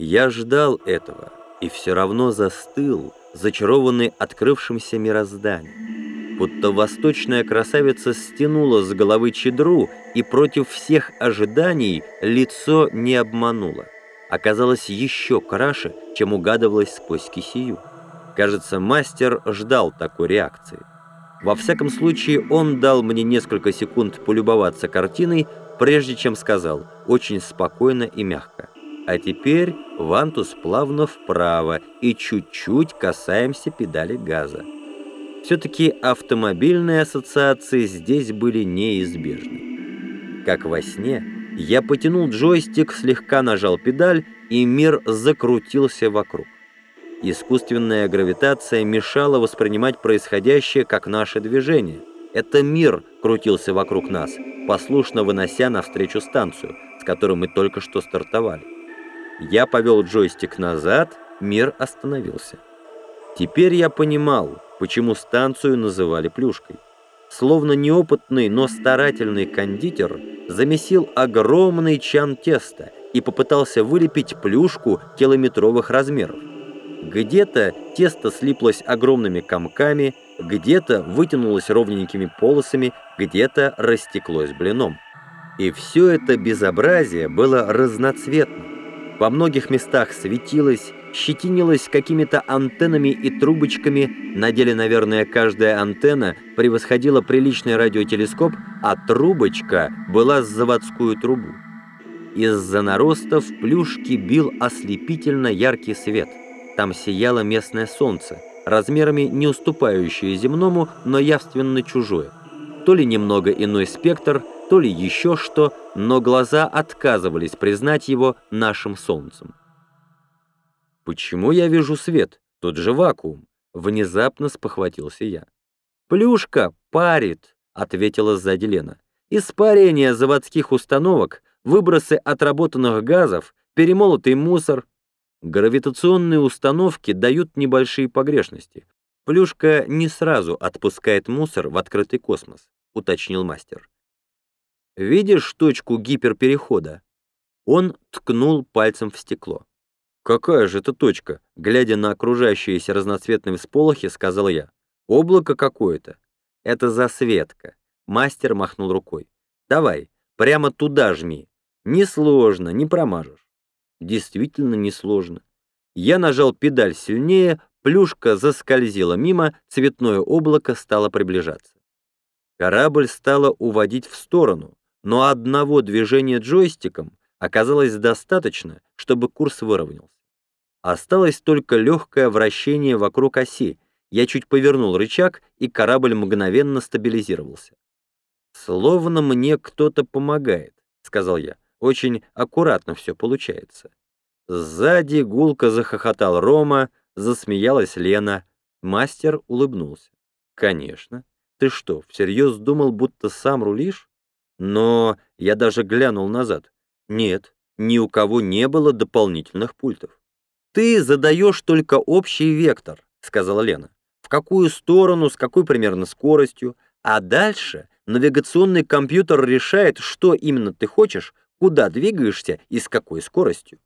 Я ждал этого и все равно застыл, зачарованный открывшимся мирозданием. Будто восточная красавица стянула с головы чедру и против всех ожиданий лицо не обмануло. Оказалось еще краше, чем угадывалось сквозь кисию. Кажется, мастер ждал такой реакции. Во всяком случае, он дал мне несколько секунд полюбоваться картиной, прежде чем сказал, очень спокойно и мягко. А теперь вантус плавно вправо и чуть-чуть касаемся педали газа. Все-таки автомобильные ассоциации здесь были неизбежны. Как во сне, я потянул джойстик, слегка нажал педаль, и мир закрутился вокруг. Искусственная гравитация мешала воспринимать происходящее как наше движение. Это мир крутился вокруг нас, послушно вынося навстречу станцию, с которой мы только что стартовали. Я повел джойстик назад, мир остановился. Теперь я понимал, почему станцию называли плюшкой. Словно неопытный, но старательный кондитер замесил огромный чан теста и попытался вылепить плюшку километровых размеров. Где-то тесто слиплось огромными комками, где-то вытянулось ровненькими полосами, где-то растеклось блином. И все это безобразие было разноцветным. Во многих местах светилось, щетинилось какими-то антеннами и трубочками. На деле, наверное, каждая антенна превосходила приличный радиотелескоп, а трубочка была с заводскую трубу. Из-за наростов плюшки бил ослепительно яркий свет. Там сияло местное солнце, размерами не уступающее земному, но явственно чужое. То ли немного иной спектр – то ли еще что, но глаза отказывались признать его нашим солнцем. «Почему я вижу свет? Тот же вакуум!» Внезапно спохватился я. «Плюшка парит!» — ответила сзади Лена. «Испарение заводских установок, выбросы отработанных газов, перемолотый мусор. Гравитационные установки дают небольшие погрешности. Плюшка не сразу отпускает мусор в открытый космос», — уточнил мастер. Видишь точку гиперперехода?» Он ткнул пальцем в стекло. «Какая же это точка?» Глядя на окружающиеся разноцветные всполохи, сказал я. «Облако какое-то». «Это засветка». Мастер махнул рукой. «Давай, прямо туда жми. Несложно, не промажешь». Действительно несложно. Я нажал педаль сильнее, плюшка заскользила мимо, цветное облако стало приближаться. Корабль стало уводить в сторону, но одного движения джойстиком оказалось достаточно, чтобы курс выровнялся. Осталось только легкое вращение вокруг оси. Я чуть повернул рычаг, и корабль мгновенно стабилизировался. «Словно мне кто-то помогает», — сказал я. «Очень аккуратно все получается». Сзади гулко захохотал Рома, засмеялась Лена. Мастер улыбнулся. «Конечно. Ты что, всерьез думал, будто сам рулишь?» Но я даже глянул назад. Нет, ни у кого не было дополнительных пультов. «Ты задаешь только общий вектор», — сказала Лена. «В какую сторону, с какой примерно скоростью, а дальше навигационный компьютер решает, что именно ты хочешь, куда двигаешься и с какой скоростью».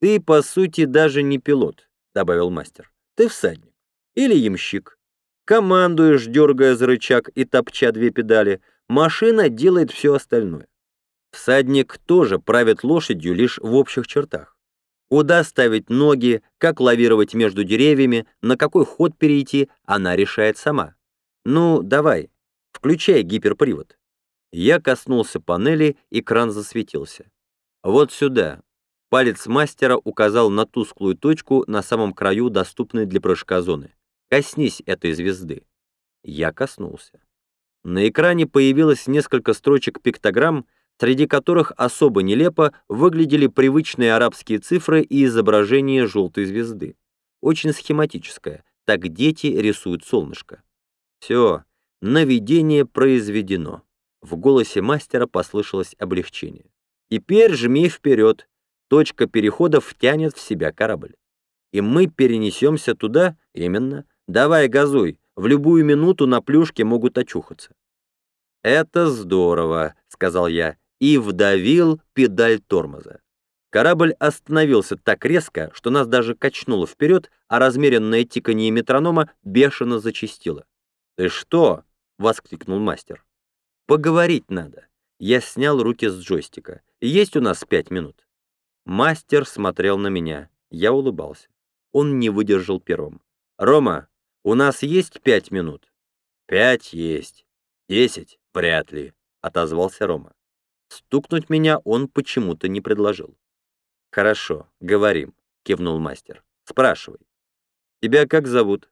«Ты, по сути, даже не пилот», — добавил мастер. «Ты всадник. Или ямщик. Командуешь, дергая за рычаг и топча две педали — Машина делает все остальное. Всадник тоже правит лошадью лишь в общих чертах. Куда ставить ноги, как лавировать между деревьями, на какой ход перейти, она решает сама. Ну, давай, включай гиперпривод. Я коснулся панели, экран засветился. Вот сюда. Палец мастера указал на тусклую точку на самом краю доступной для прыжка зоны. Коснись этой звезды. Я коснулся. На экране появилось несколько строчек пиктограмм, среди которых особо нелепо выглядели привычные арабские цифры и изображение желтой звезды. Очень схематическое, так дети рисуют солнышко. Все, наведение произведено. В голосе мастера послышалось облегчение. Теперь жми вперед, точка перехода втянет в себя корабль. И мы перенесемся туда, именно, давай газуй, в любую минуту на плюшке могут очухаться. «Это здорово», — сказал я, и вдавил педаль тормоза. Корабль остановился так резко, что нас даже качнуло вперед, а размеренное тиканье метронома бешено зачастило. «Ты что?» — воскликнул мастер. «Поговорить надо». Я снял руки с джойстика. «Есть у нас пять минут?» Мастер смотрел на меня. Я улыбался. Он не выдержал первым. «Рома, у нас есть пять минут?» «Пять есть. Десять? Вряд ли», — отозвался Рома. Стукнуть меня он почему-то не предложил. «Хорошо, говорим», — кивнул мастер. «Спрашивай». «Тебя как зовут?»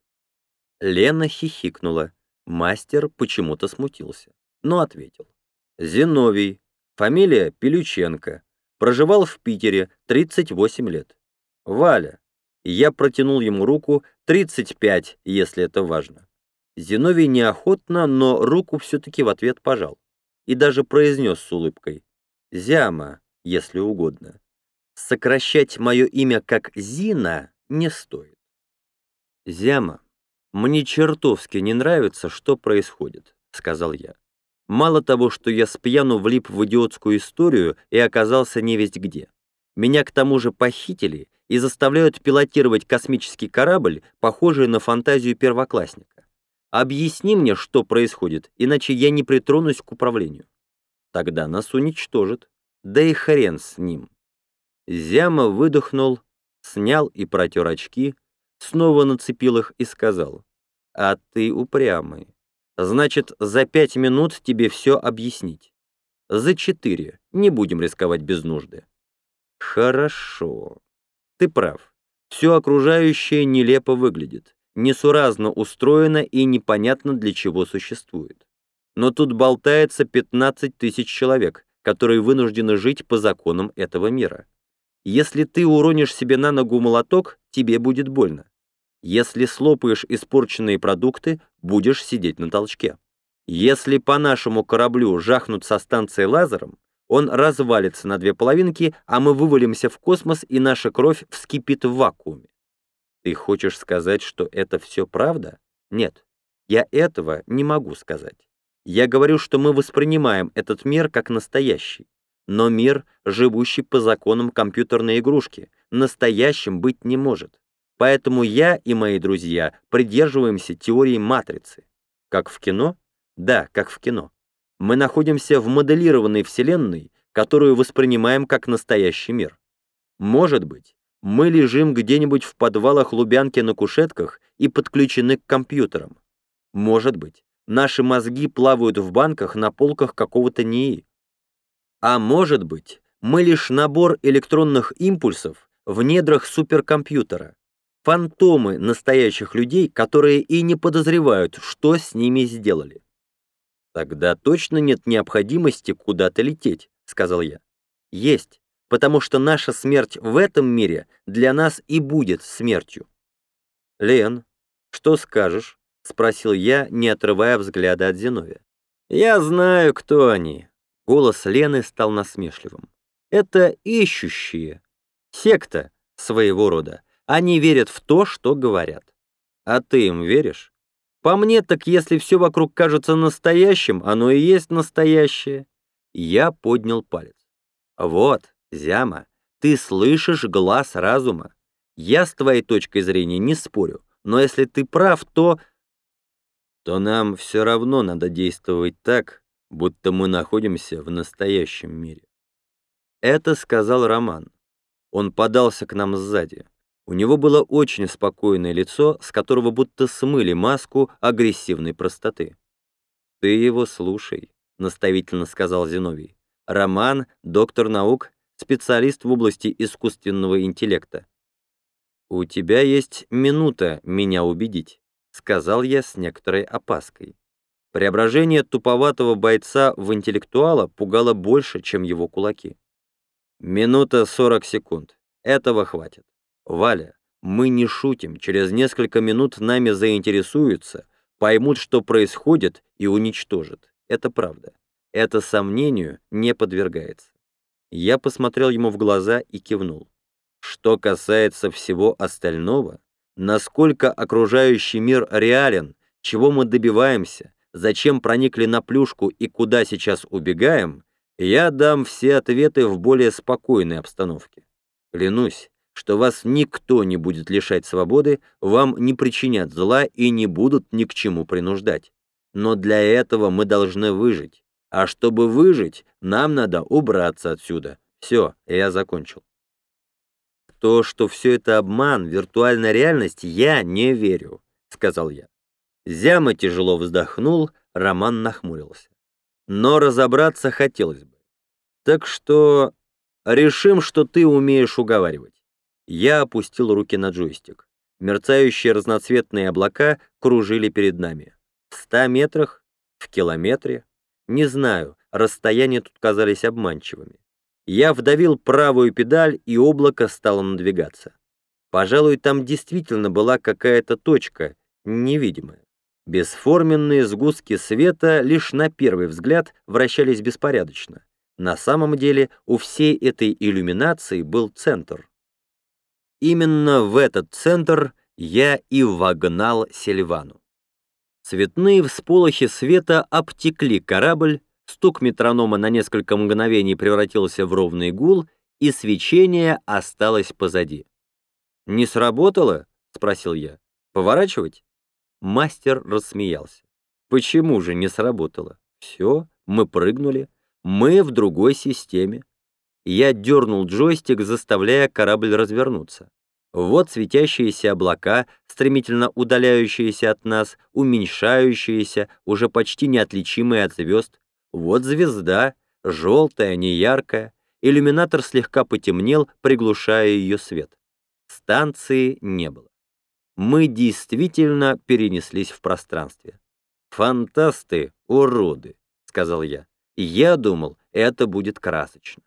Лена хихикнула. Мастер почему-то смутился, но ответил. «Зиновий. Фамилия Пилюченко. Проживал в Питере 38 лет. Валя». Я протянул ему руку 35, если это важно. Зиновий неохотно, но руку все-таки в ответ пожал. И даже произнес с улыбкой. «Зяма, если угодно. Сокращать мое имя как Зина не стоит». «Зяма, мне чертовски не нравится, что происходит», — сказал я. «Мало того, что я с пьяну влип в идиотскую историю и оказался не весть где. Меня к тому же похитили и заставляют пилотировать космический корабль, похожий на фантазию первоклассника. Объясни мне, что происходит, иначе я не притронусь к управлению. Тогда нас уничтожат. Да и хрен с ним. Зяма выдохнул, снял и протер очки, снова нацепил их и сказал, «А ты упрямый. Значит, за пять минут тебе все объяснить. За четыре. Не будем рисковать без нужды». «Хорошо. Ты прав. Все окружающее нелепо выглядит несуразно устроено и непонятно для чего существует. Но тут болтается 15 тысяч человек, которые вынуждены жить по законам этого мира. Если ты уронишь себе на ногу молоток, тебе будет больно. Если слопаешь испорченные продукты, будешь сидеть на толчке. Если по нашему кораблю жахнут со станции лазером, он развалится на две половинки, а мы вывалимся в космос, и наша кровь вскипит в вакууме. Ты хочешь сказать, что это все правда? Нет, я этого не могу сказать. Я говорю, что мы воспринимаем этот мир как настоящий. Но мир, живущий по законам компьютерной игрушки, настоящим быть не может. Поэтому я и мои друзья придерживаемся теории матрицы. Как в кино? Да, как в кино. Мы находимся в моделированной вселенной, которую воспринимаем как настоящий мир. Может быть, мы лежим где-нибудь в подвалах Лубянки на кушетках и подключены к компьютерам. Может быть, наши мозги плавают в банках на полках какого-то НИИ. А может быть, мы лишь набор электронных импульсов в недрах суперкомпьютера. Фантомы настоящих людей, которые и не подозревают, что с ними сделали. Тогда точно нет необходимости куда-то лететь, сказал я. Есть потому что наша смерть в этом мире для нас и будет смертью. «Лен, что скажешь?» — спросил я, не отрывая взгляда от Зиновия. «Я знаю, кто они». Голос Лены стал насмешливым. «Это ищущие. Секта своего рода. Они верят в то, что говорят. А ты им веришь? По мне, так если все вокруг кажется настоящим, оно и есть настоящее». Я поднял палец. «Вот, Зяма, ты слышишь глаз разума. Я с твоей точкой зрения не спорю, но если ты прав, то... То нам все равно надо действовать так, будто мы находимся в настоящем мире. Это сказал Роман. Он подался к нам сзади. У него было очень спокойное лицо, с которого будто смыли маску агрессивной простоты. «Ты его слушай», — наставительно сказал Зиновий. «Роман — доктор наук, специалист в области искусственного интеллекта. «У тебя есть минута меня убедить», — сказал я с некоторой опаской. Преображение туповатого бойца в интеллектуала пугало больше, чем его кулаки. «Минута сорок секунд. Этого хватит. Валя, мы не шутим. Через несколько минут нами заинтересуются, поймут, что происходит, и уничтожат. Это правда. Это сомнению не подвергается. Я посмотрел ему в глаза и кивнул. Что касается всего остального, насколько окружающий мир реален, чего мы добиваемся, зачем проникли на плюшку и куда сейчас убегаем, Я дам все ответы в более спокойной обстановке. Клянусь, что вас никто не будет лишать свободы, вам не причинят зла и не будут ни к чему принуждать. Но для этого мы должны выжить. А чтобы выжить, нам надо убраться отсюда. Все, я закончил. То, что все это обман, виртуальная реальность, я не верю, сказал я. Зяма тяжело вздохнул, Роман нахмурился. Но разобраться хотелось бы. Так что решим, что ты умеешь уговаривать. Я опустил руки на джойстик. Мерцающие разноцветные облака кружили перед нами. В ста метрах? В километре? Не знаю, расстояния тут казались обманчивыми. Я вдавил правую педаль, и облако стало надвигаться. Пожалуй, там действительно была какая-то точка, невидимая. Бесформенные сгустки света лишь на первый взгляд вращались беспорядочно. На самом деле у всей этой иллюминации был центр. Именно в этот центр я и вогнал Сильвану. Цветные всполохи света обтекли корабль, стук метронома на несколько мгновений превратился в ровный гул, и свечение осталось позади. «Не сработало?» — спросил я. «Поворачивать?» Мастер рассмеялся. «Почему же не сработало? Все, мы прыгнули, мы в другой системе. Я дернул джойстик, заставляя корабль развернуться. Вот светящиеся облака, стремительно удаляющиеся от нас, уменьшающиеся, уже почти неотличимые от звезд. Вот звезда, желтая, неяркая. Иллюминатор слегка потемнел, приглушая ее свет. Станции не было. Мы действительно перенеслись в пространстве. «Фантасты, уроды», — сказал я. «Я думал, это будет красочно».